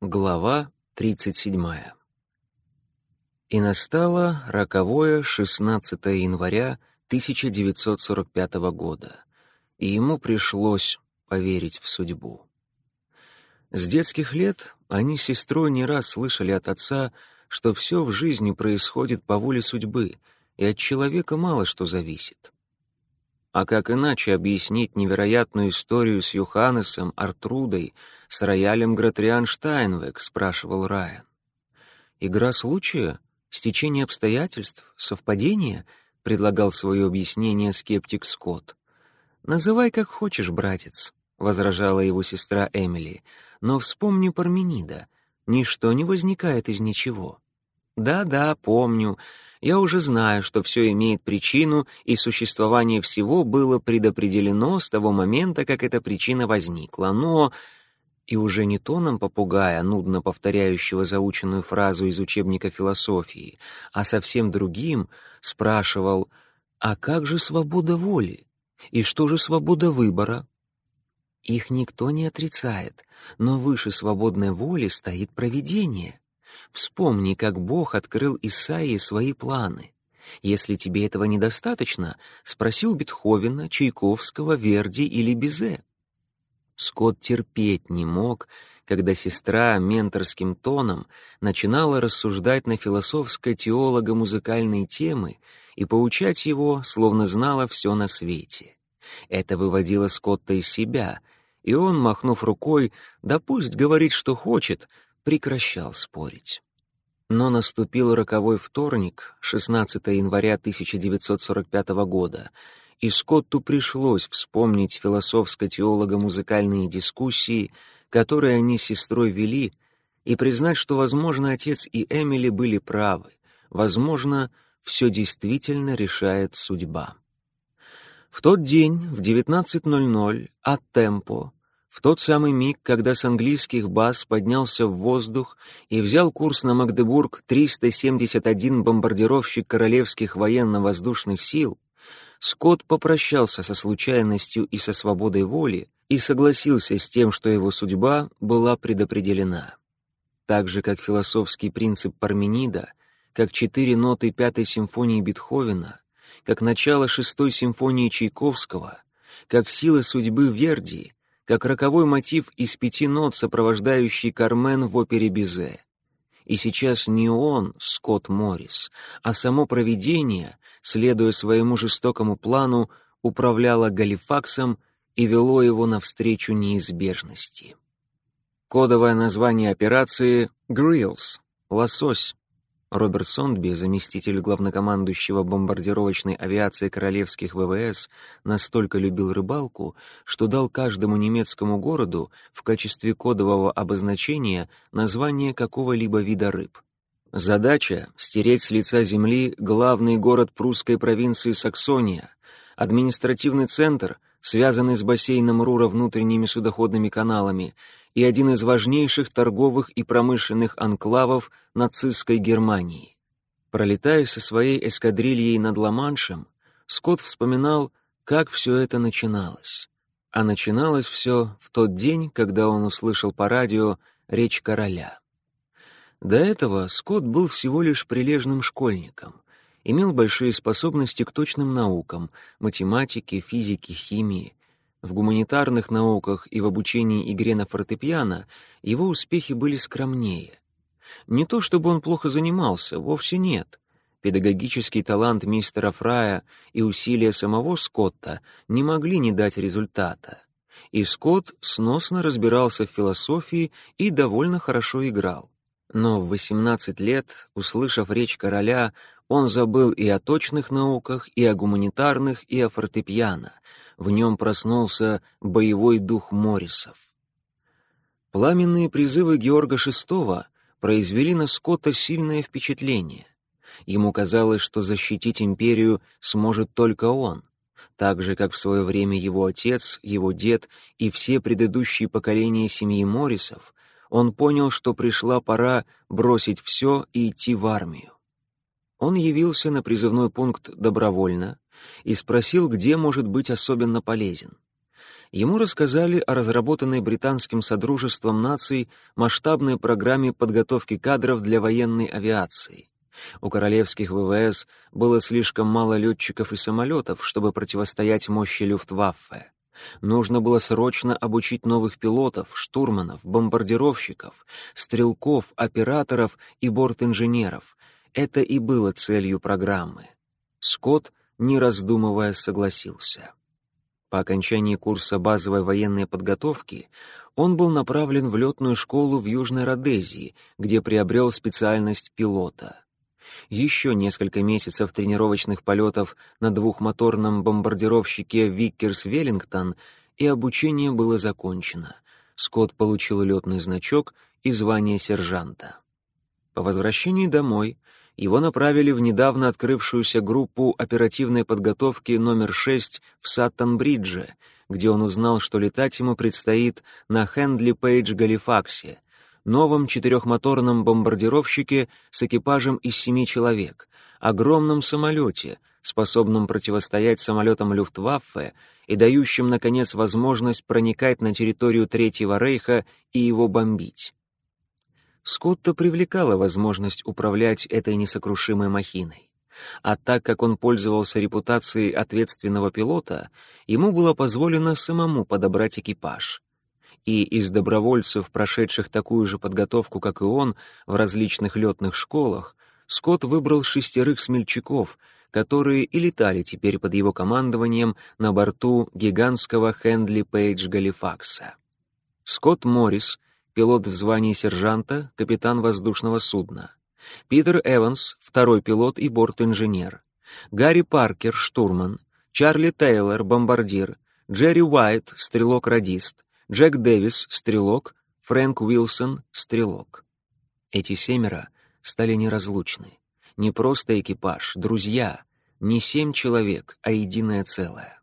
Глава 37. И настало роковое 16 января 1945 года, и ему пришлось поверить в судьбу. С детских лет они с сестрой не раз слышали от отца, что все в жизни происходит по воле судьбы, и от человека мало что зависит. А как иначе объяснить невероятную историю с Юханесом, Артрудой, с роялем Гратриан Штайнвек, спрашивал Райан. Игра случая? Стечение обстоятельств? Совпадение? Предлагал свое объяснение скептик Скотт. «Называй как хочешь, братец», — возражала его сестра Эмили, «но вспомни Парменида. Ничто не возникает из ничего». «Да-да, помню. Я уже знаю, что все имеет причину, и существование всего было предопределено с того момента, как эта причина возникла. Но...» И уже не тоном попугая, нудно повторяющего заученную фразу из учебника философии, а совсем другим, спрашивал, «А как же свобода воли? И что же свобода выбора?» Их никто не отрицает, но выше свободной воли стоит провидение. Вспомни, как Бог открыл Исаии свои планы. Если тебе этого недостаточно, спроси у Бетховена, Чайковского, Верди или Бизе. Скотт терпеть не мог, когда сестра менторским тоном начинала рассуждать на философско-теолого-музыкальные темы и поучать его, словно знала все на свете. Это выводило Скотта из себя, и он, махнув рукой, да пусть говорит, что хочет, прекращал спорить. Но наступил роковой вторник, 16 января 1945 года, и Скотту пришлось вспомнить философско-теолого-музыкальные дискуссии, которые они с сестрой вели, и признать, что, возможно, отец и Эмили были правы, возможно, все действительно решает судьба. В тот день, в 19.00, от темпо, в тот самый миг, когда с английских баз поднялся в воздух и взял курс на Магдебург 371 бомбардировщик Королевских военно-воздушных сил, Скотт попрощался со случайностью и со свободой воли и согласился с тем, что его судьба была предопределена. Так же, как философский принцип Парменида, как четыре ноты Пятой симфонии Бетховена, как начало Шестой симфонии Чайковского, как силы судьбы Верди, как роковой мотив из пяти нот, сопровождающий Кармен в опере Бизе. И сейчас не он, Скотт Моррис, а само провидение, следуя своему жестокому плану, управляло Галифаксом и вело его навстречу неизбежности. Кодовое название операции — «Гриллс» — «Лосось», Роберт Сондби, заместитель главнокомандующего бомбардировочной авиации королевских ВВС, настолько любил рыбалку, что дал каждому немецкому городу в качестве кодового обозначения название какого-либо вида рыб. Задача — стереть с лица земли главный город прусской провинции Саксония, административный центр, связанный с бассейном Рура внутренними судоходными каналами, и один из важнейших торговых и промышленных анклавов нацистской Германии. Пролетая со своей эскадрильей над Ла-Маншем, Скотт вспоминал, как все это начиналось. А начиналось все в тот день, когда он услышал по радио речь короля. До этого Скотт был всего лишь прилежным школьником, имел большие способности к точным наукам, математике, физике, химии, в гуманитарных науках и в обучении игре на фортепиано его успехи были скромнее. Не то чтобы он плохо занимался, вовсе нет. Педагогический талант мистера Фрая и усилия самого Скотта не могли не дать результата. И Скотт сносно разбирался в философии и довольно хорошо играл. Но в 18 лет, услышав речь короля, он забыл и о точных науках, и о гуманитарных, и о фортепиано — в нем проснулся боевой дух Морисов. Пламенные призывы Георга VI произвели на Скотта сильное впечатление. Ему казалось, что защитить империю сможет только он, так же, как в свое время его отец, его дед и все предыдущие поколения семьи Морисов, он понял, что пришла пора бросить все и идти в армию. Он явился на призывной пункт добровольно, и спросил, где может быть особенно полезен. ему рассказали о разработанной британским Содружеством наций масштабной программе подготовки кадров для военной авиации. У королевских ВВС было слишком мало летчиков и самолетов, чтобы противостоять мощи Люфтваффе. Нужно было срочно обучить новых пилотов, штурманов, бомбардировщиков, стрелков, операторов и бортинженеров. Это и было целью программы. Скотт, не раздумывая, согласился. По окончании курса базовой военной подготовки он был направлен в летную школу в Южной Родезии, где приобрел специальность пилота. Еще несколько месяцев тренировочных полетов на двухмоторном бомбардировщике «Виккерс Веллингтон» и обучение было закончено. Скотт получил летный значок и звание сержанта. По возвращении домой его направили в недавно открывшуюся группу оперативной подготовки номер 6 в Саттон-Бридже, где он узнал, что летать ему предстоит на Хендли Пейдж Галифаксе, новом четырехмоторном бомбардировщике с экипажем из семи человек, огромном самолете, способном противостоять самолетам Люфтваффе и дающим, наконец, возможность проникать на территорию Третьего Рейха и его бомбить. Скотта привлекала возможность управлять этой несокрушимой махиной. А так как он пользовался репутацией ответственного пилота, ему было позволено самому подобрать экипаж. И из добровольцев, прошедших такую же подготовку, как и он, в различных летных школах, Скотт выбрал шестерых смельчаков, которые и летали теперь под его командованием на борту гигантского Хендли Пейдж Галифакса. Скотт Моррис пилот в звании сержанта, капитан воздушного судна. Питер Эванс, второй пилот и борт-инженер. Гарри Паркер, штурман. Чарли Тейлор, бомбардир. Джерри Уайт, стрелок-радист. Джек Дэвис, стрелок. Фрэнк Уилсон, стрелок. Эти семеро стали неразлучны. Не просто экипаж, друзья. Не семь человек, а единое целое.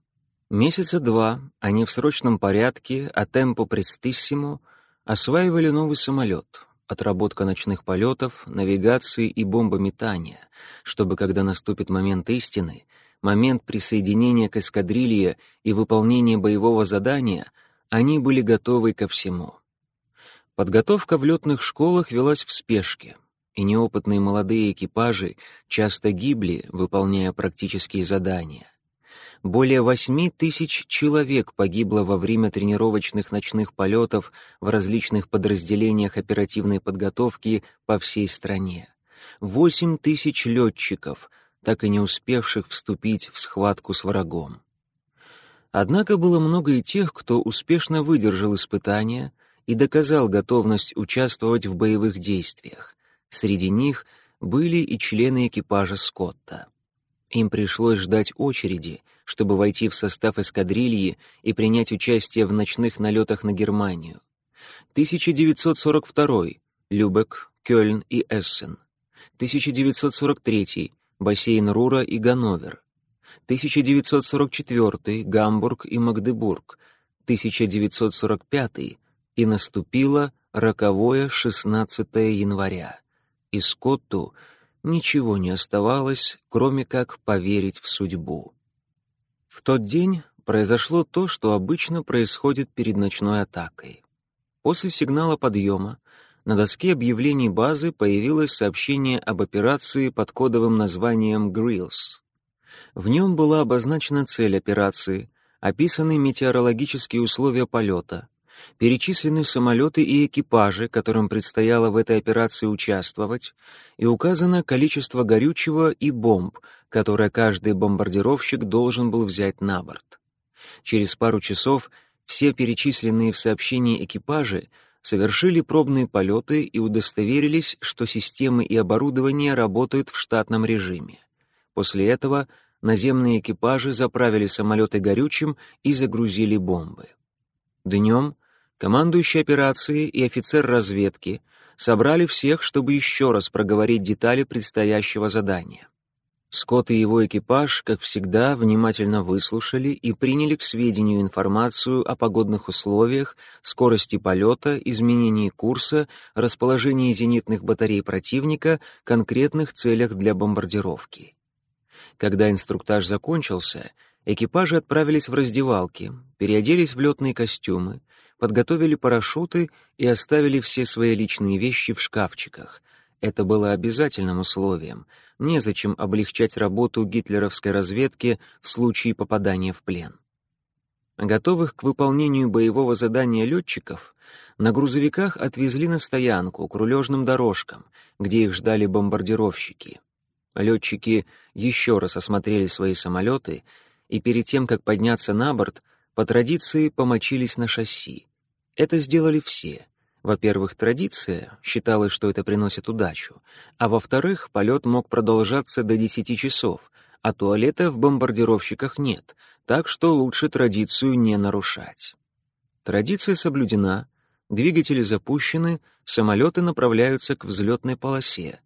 Месяца два они в срочном порядке, а темпо престиссимо — Осваивали новый самолет, отработка ночных полетов, навигации и бомбометания, чтобы, когда наступит момент истины, момент присоединения к эскадрилье и выполнения боевого задания, они были готовы ко всему. Подготовка в летных школах велась в спешке, и неопытные молодые экипажи часто гибли, выполняя практические задания. Более восьми тысяч человек погибло во время тренировочных ночных полетов в различных подразделениях оперативной подготовки по всей стране. Восемь тысяч летчиков, так и не успевших вступить в схватку с врагом. Однако было много и тех, кто успешно выдержал испытания и доказал готовность участвовать в боевых действиях. Среди них были и члены экипажа Скотта. Им пришлось ждать очереди, чтобы войти в состав эскадрильи и принять участие в ночных налетах на Германию. 1942. Любек, Кёльн и Эссен. 1943. Бассейн Рура и Ганновер. 1944. Гамбург и Магдебург. 1945. И наступило роковое 16 января. И Скотту ничего не оставалось, кроме как поверить в судьбу. В тот день произошло то, что обычно происходит перед ночной атакой. После сигнала подъема на доске объявлений базы появилось сообщение об операции под кодовым названием «Гриллс». В нем была обозначена цель операции, описаны метеорологические условия полета, перечислены самолеты и экипажи, которым предстояло в этой операции участвовать, и указано количество горючего и бомб, которое каждый бомбардировщик должен был взять на борт. Через пару часов все перечисленные в сообщении экипажи совершили пробные полеты и удостоверились, что системы и оборудование работают в штатном режиме. После этого наземные экипажи заправили самолеты горючим и загрузили бомбы. Днем Командующий операцией и офицер разведки собрали всех, чтобы еще раз проговорить детали предстоящего задания. Скотт и его экипаж, как всегда, внимательно выслушали и приняли к сведению информацию о погодных условиях, скорости полета, изменении курса, расположении зенитных батарей противника, конкретных целях для бомбардировки. Когда инструктаж закончился, Экипажи отправились в раздевалки, переоделись в летные костюмы, подготовили парашюты и оставили все свои личные вещи в шкафчиках. Это было обязательным условием. Незачем облегчать работу гитлеровской разведки в случае попадания в плен. Готовых к выполнению боевого задания летчиков на грузовиках отвезли на стоянку к рулежным дорожкам, где их ждали бомбардировщики. Летчики еще раз осмотрели свои самолеты и перед тем, как подняться на борт, по традиции помочились на шасси. Это сделали все. Во-первых, традиция считалась, что это приносит удачу, а во-вторых, полет мог продолжаться до 10 часов, а туалета в бомбардировщиках нет, так что лучше традицию не нарушать. Традиция соблюдена, двигатели запущены, самолеты направляются к взлетной полосе.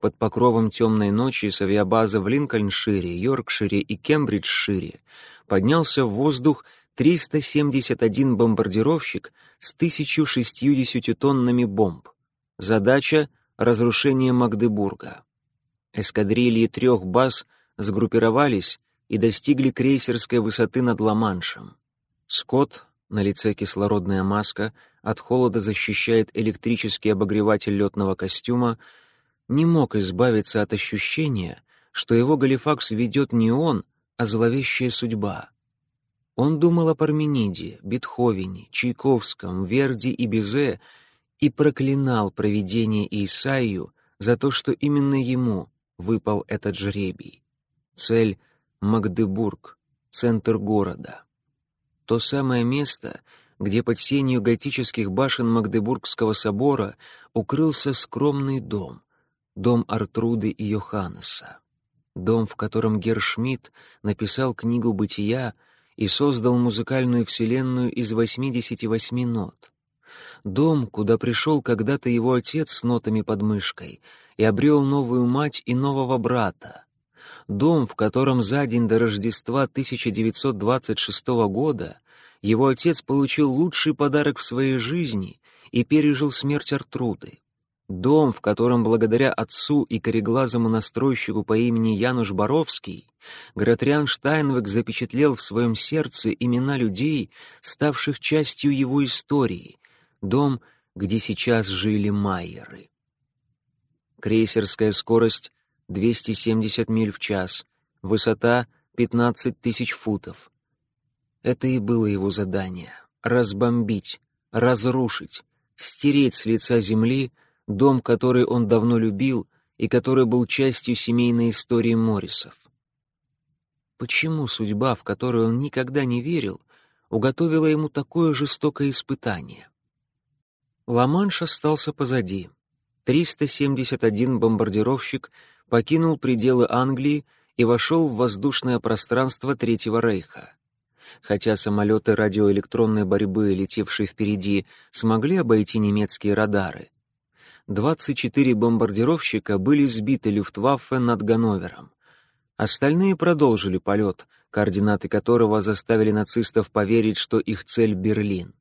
Под покровом темной ночи с авиабазы в Линкольншире, Йоркшире и Кембриджшире поднялся в воздух 371 бомбардировщик с 1060 тоннами бомб. Задача — разрушение Магдебурга. Эскадрильи трех баз сгруппировались и достигли крейсерской высоты над Ла-Маншем. Скотт, на лице кислородная маска, от холода защищает электрический обогреватель летного костюма, не мог избавиться от ощущения, что его Галифакс ведет не он, а зловещая судьба. Он думал о Пармениде, Бетховене, Чайковском, Верди и Безе и проклинал провидение Исаию за то, что именно ему выпал этот жребий. Цель — Магдебург, центр города. То самое место, где под сенью готических башен Магдебургского собора укрылся скромный дом, дом Артруды и Йоханнеса. Дом, в котором Гершмидт написал книгу «Бытия» и создал музыкальную вселенную из 88 нот. Дом, куда пришел когда-то его отец с нотами под мышкой и обрел новую мать и нового брата. Дом, в котором за день до Рождества 1926 года его отец получил лучший подарок в своей жизни и пережил смерть Артруды. Дом, в котором благодаря отцу и кореглазому настройщику по имени Януш Боровский Гратриан Штайнвек запечатлел в своем сердце имена людей, ставших частью его истории. Дом, где сейчас жили Майеры. Крейсерская скорость 270 миль в час, высота 15 тысяч футов. Это и было его задание — разбомбить, разрушить, стереть с лица земли — дом, который он давно любил и который был частью семейной истории Моррисов. Почему судьба, в которую он никогда не верил, уготовила ему такое жестокое испытание? Ла-Манш остался позади. 371 бомбардировщик покинул пределы Англии и вошел в воздушное пространство Третьего Рейха. Хотя самолеты радиоэлектронной борьбы, летевшие впереди, смогли обойти немецкие радары, 24 бомбардировщика были сбиты Люфтваффе над Ганновером. Остальные продолжили полет, координаты которого заставили нацистов поверить, что их цель — Берлин.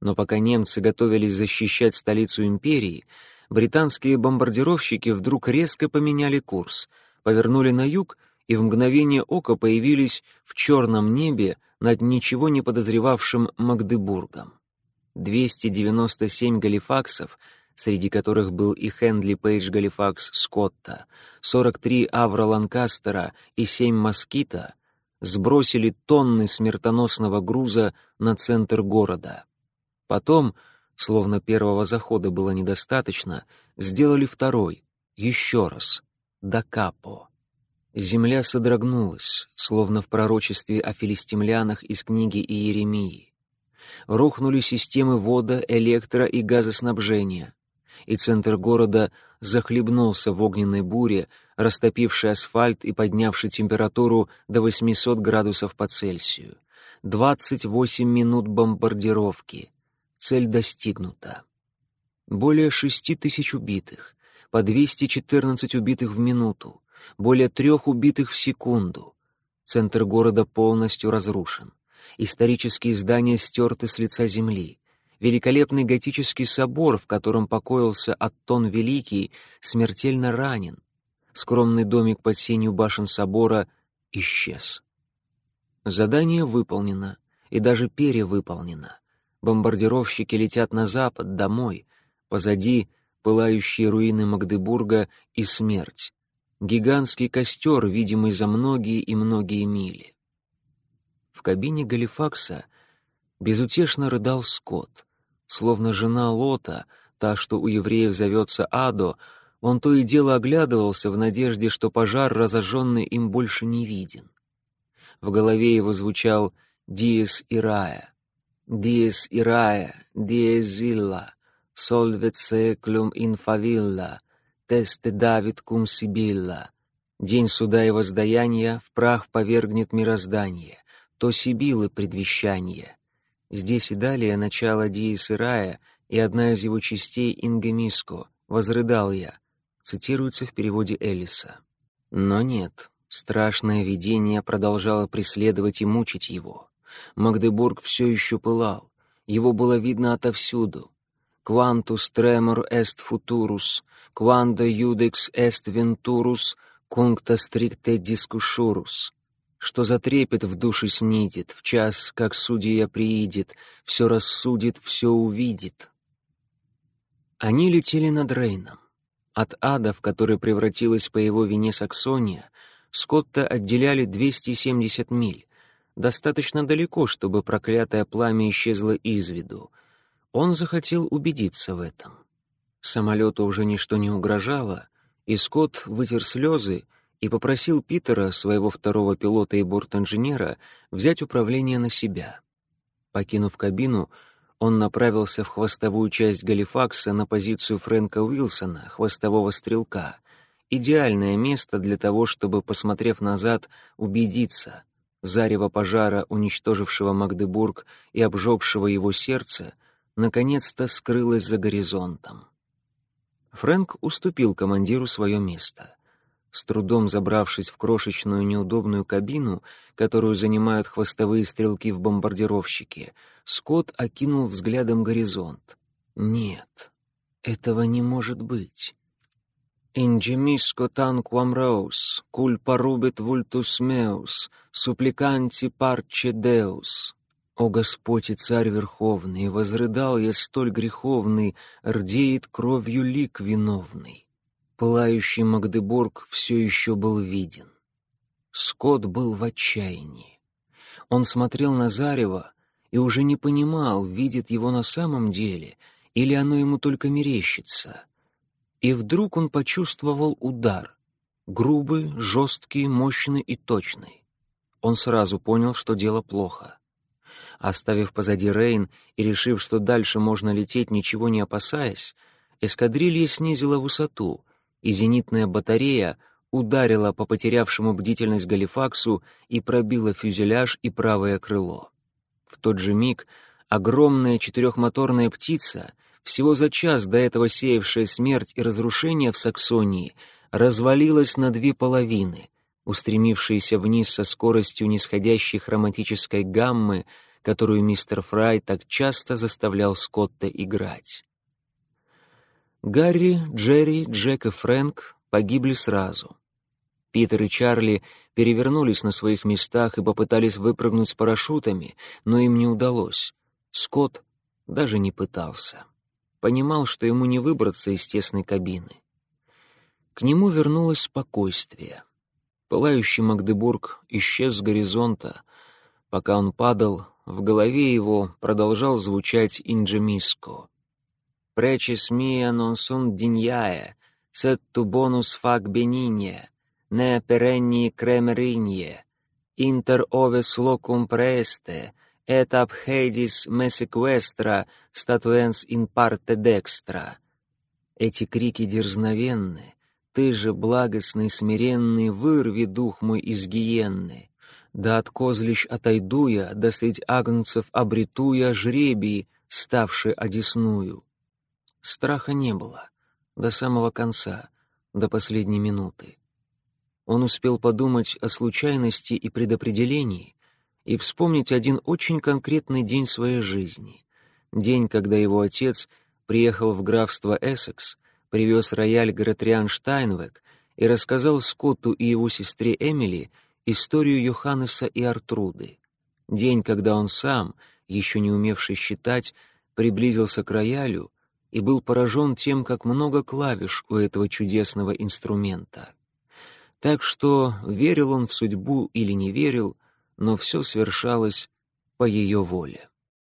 Но пока немцы готовились защищать столицу империи, британские бомбардировщики вдруг резко поменяли курс, повернули на юг и в мгновение ока появились в черном небе над ничего не подозревавшим Магдебургом. 297 галифаксов — среди которых был и Хендли Пейдж Галифакс Скотта, 43 Авра Ланкастера и 7 Москита, сбросили тонны смертоносного груза на центр города. Потом, словно первого захода было недостаточно, сделали второй, еще раз, до Капо. Земля содрогнулась, словно в пророчестве о филистимлянах из книги Иеремии. Рухнули системы вода, электро- и газоснабжения и центр города захлебнулся в огненной буре, растопившей асфальт и поднявшей температуру до 800 градусов по Цельсию. 28 минут бомбардировки. Цель достигнута. Более 6 тысяч убитых, по 214 убитых в минуту, более трех убитых в секунду. Центр города полностью разрушен. Исторические здания стерты с лица земли. Великолепный готический собор, в котором покоился Аттон Великий, смертельно ранен. Скромный домик под сенью башен собора исчез. Задание выполнено, и даже перевыполнено. Бомбардировщики летят на запад, домой. Позади пылающие руины Магдебурга и смерть. Гигантский костер, видимый за многие и многие мили. В кабине Галифакса безутешно рыдал Скотт. Словно жена Лота, та, что у евреев зовется Адо, он то и дело оглядывался в надежде, что пожар, разожженный им, больше не виден. В голове его звучал «Диес Ирая», «Диес Ирая», «Диес Зилла», «Сольвет секлюм инфавилла», «Тесте Давид кум Сибилла». День суда и воздаяния в прах повергнет мироздание, то Сибилы предвещание. Здесь и далее начало Диес Ирая и одна из его частей Ингемиско, «Возрыдал я», цитируется в переводе Элиса. Но нет, страшное видение продолжало преследовать и мучить его. Магдебург все еще пылал, его было видно отовсюду. «Quantus tremor est futurus, quando judex est venturus, cuncta stricte discushurus» что затрепет в душе снидет, в час, как судья приидет, все рассудит, все увидит. Они летели над Рейном. От ада, в который превратилась по его вине Саксония, Скотта отделяли 270 миль, достаточно далеко, чтобы проклятое пламя исчезло из виду. Он захотел убедиться в этом. Самолету уже ничто не угрожало, и Скотт вытер слезы и попросил Питера, своего второго пилота и борт-инженера, взять управление на себя. Покинув кабину, он направился в хвостовую часть Галифакса на позицию Фрэнка Уилсона, хвостового стрелка. Идеальное место для того, чтобы, посмотрев назад, убедиться. Зарево пожара, уничтожившего Магдебург и обжегшего его сердце, наконец-то скрылось за горизонтом. Фрэнк уступил командиру свое место. С трудом забравшись в крошечную неудобную кабину, которую занимают хвостовые стрелки в бомбардировщике, Скотт окинул взглядом горизонт. Нет, этого не может быть. «Инджемиско танквам роус, куль порубит вультус меус, супликанти парче деус». «О Господь и Царь Верховный, возрыдал я столь греховный, рдеет кровью лик виновный». Пылающий Магдебург все еще был виден. Скотт был в отчаянии. Он смотрел на Зарево, и уже не понимал, видит его на самом деле или оно ему только мерещится. И вдруг он почувствовал удар, грубый, жесткий, мощный и точный. Он сразу понял, что дело плохо. Оставив позади Рейн и решив, что дальше можно лететь, ничего не опасаясь, эскадрилья снизила высоту, и зенитная батарея ударила по потерявшему бдительность Галифаксу и пробила фюзеляж и правое крыло. В тот же миг огромная четырехмоторная птица, всего за час до этого сеявшая смерть и разрушение в Саксонии, развалилась на две половины, устремившиеся вниз со скоростью нисходящей хроматической гаммы, которую мистер Фрай так часто заставлял Скотта играть. Гарри, Джерри, Джек и Фрэнк погибли сразу. Питер и Чарли перевернулись на своих местах и попытались выпрыгнуть с парашютами, но им не удалось. Скотт даже не пытался. Понимал, что ему не выбраться из тесной кабины. К нему вернулось спокойствие. Пылающий Магдебург исчез с горизонта. Пока он падал, в голове его продолжал звучать инджемиско. «Пречес мия нон сун диньяе, сетту бонус фак бенинье, perenni cremerinie, inter oves locum praeste, et ab hedis me sequestra statuens in parte dextra. Эти крики дерзновенны, ты же, благостный, смиренный, вырви дух мой из гиенны. Да от козлищ отойду я, да средь агнцев обрету я жребий, ставший одесную. Страха не было до самого конца, до последней минуты. Он успел подумать о случайности и предопределении и вспомнить один очень конкретный день своей жизни. День, когда его отец приехал в графство Эссекс, привез рояль Гратриан Штайнвек и рассказал Скотту и его сестре Эмили историю Йоханнеса и Артруды. День, когда он сам, еще не умевший считать, приблизился к роялю и был поражен тем, как много клавиш у этого чудесного инструмента. Так что верил он в судьбу или не верил, но все свершалось по ее воле.